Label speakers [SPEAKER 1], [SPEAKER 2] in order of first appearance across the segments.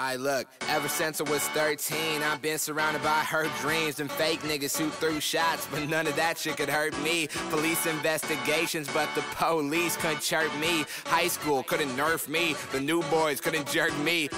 [SPEAKER 1] I look, ever since I was 13, I've been surrounded by her dreams and fake niggas who threw shots, but none of that shit could hurt me. Police investigations, but the police couldn't chirp me. High school couldn't nerf me, the new boys couldn't jerk me.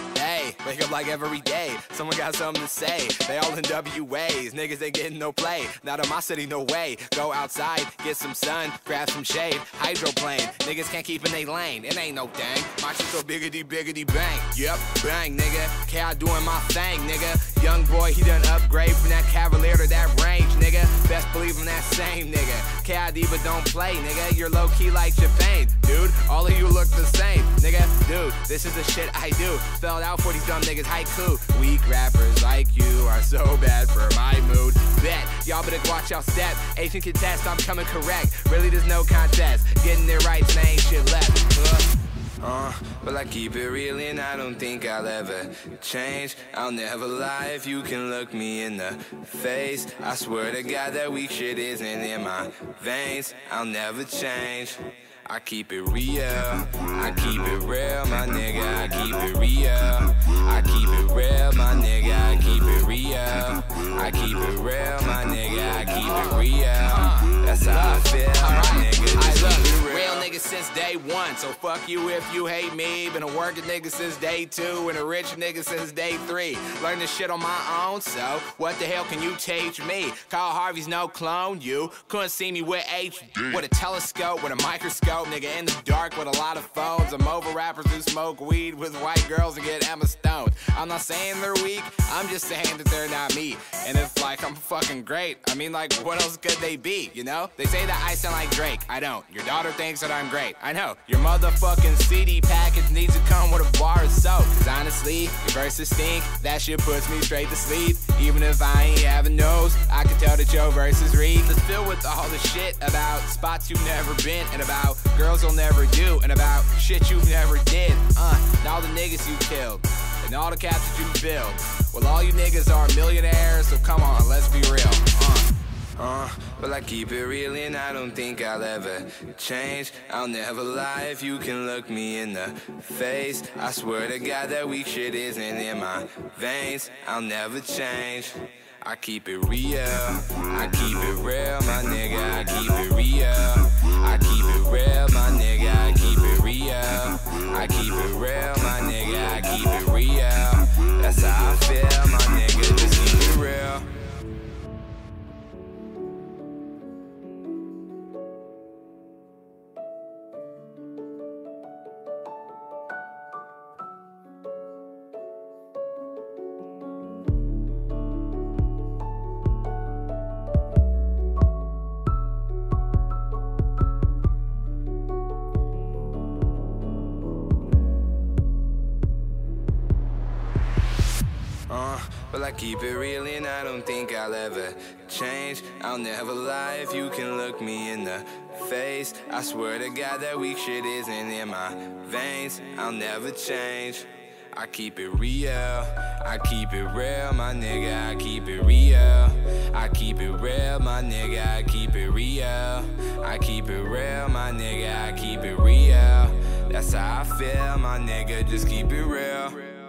[SPEAKER 1] Wake up like every day, someone got something to say. They all in WAs, niggas ain't getting no play. Not in my city, no way. Go outside, get some sun, grab some shade. Hydroplane, niggas can't keep in they lane. It ain't no dang. My shit so biggity biggity bang. Yep, bang, nigga. K.I. doing my thing, nigga. Young boy, he done upgrade from that Cavalier to that range, nigga. Best believe I'm that same nigga. K.I.D. but don't play, nigga. You're low key like Japan, dude. All of you look the same, nigga. Dude, this is the shit I do. Spell it out for these dumb niggas, haiku. Weak rappers like you are so bad for my mood. Bet y'all better watch y'all step. Asian contest, I'm coming correct. Really, there's no contest. Getting it right, ain't shit left. Uh, but I keep it real and I don't think I'll ever change. I'll never lie if you can look me in the face. I swear to God that weak shit isn't in my veins. I'll never change. I keep it real, I keep it real, my nigga, I keep it real. I keep it real, my nigga, I keep it real. I keep it real, my nigga, I keep it real. That's how I since day one. So fuck you if you hate me. Been a working nigga since day two and a rich nigga since day three. Learn this shit on my own, so what the hell can you teach me? Kyle Harvey's no clone, you couldn't see me with H with a telescope, with a microscope, nigga in the dark with a lot of phones. I'm over rappers who smoke weed with white girls and get Emma Stone. I'm not saying they're weak, I'm just saying that they're not me. And it's like I'm fucking great. I mean, like, what else could they be, you know? They say that I sound like Drake. I don't. Your daughter thinks that I'm great. I know. Your motherfucking CD package needs to come with a bar of soap. Cause honestly, your verses stink. That shit puts me straight to sleep. Even if I ain't having nose, I can tell that your verses read. It's filled with all the shit about spots you've never been, and about girls you'll never do, and about shit you've never did. Uh, and all the niggas you killed, and all the caps that you built. Well, all you niggas are millionaires, so come on, let's be real. Uh. Uh, well, I keep it real and I don't think I'll ever change. I'll never lie if you can look me in the face. I swear to God that weak shit isn't in my veins. I'll never change. I keep it real, I keep it real, my nigga, I keep I keep it real and I don't think I'll ever change. I'll never lie if you can look me in the face. I swear to God that weak shit isn't in my veins. I'll never change. I keep it real, I keep it real, my nigga, I keep it real. I keep it real, my nigga, I keep it real. I keep it real, my nigga, I keep it real. That's how I feel, my nigga, just keep it real.